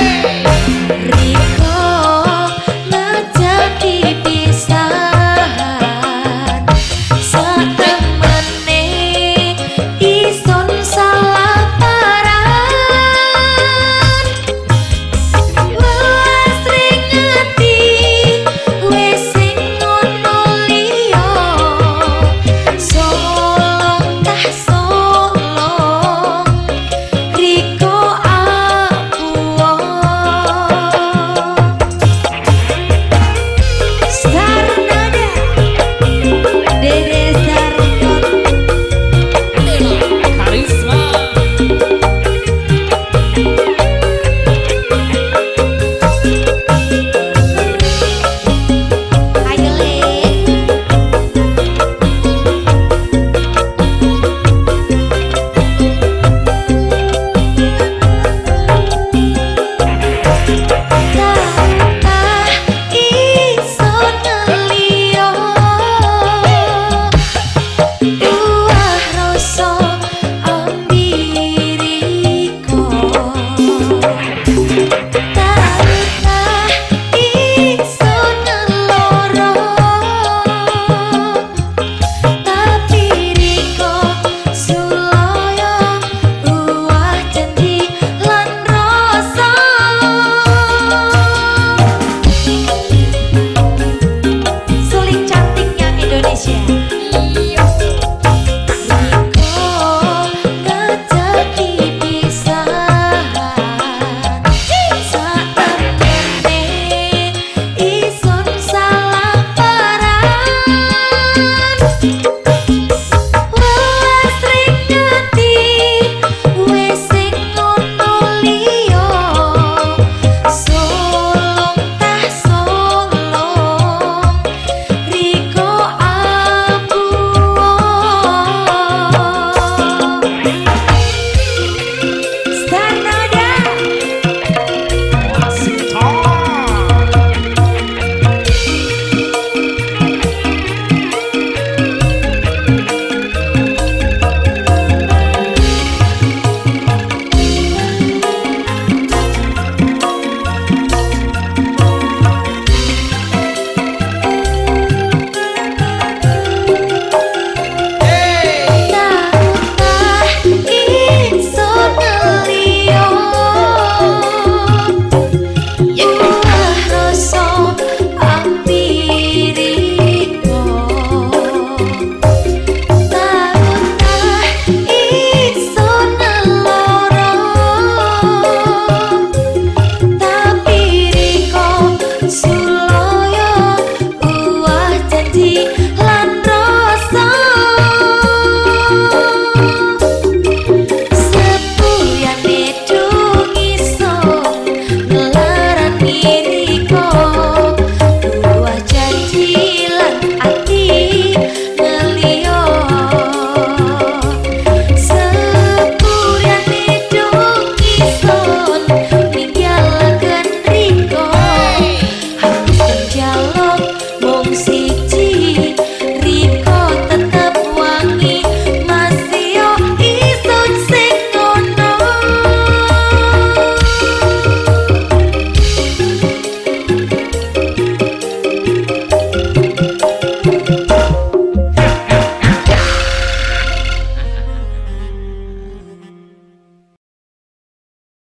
Hey!